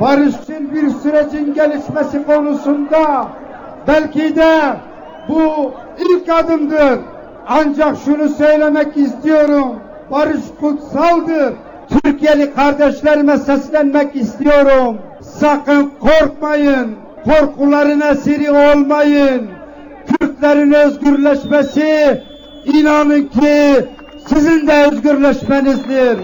barışçıl bir sürecin gelişmesi konusunda belki de bu ilk adımdır. Ancak şunu söylemek istiyorum. Barış kutsaldır. Türkiye'li kardeşlerime seslenmek istiyorum. Sakın korkmayın. Korkuların esiri olmayın. Kürtlerin özgürleşmesi inanın ki sizin de özgürleşmenizdir.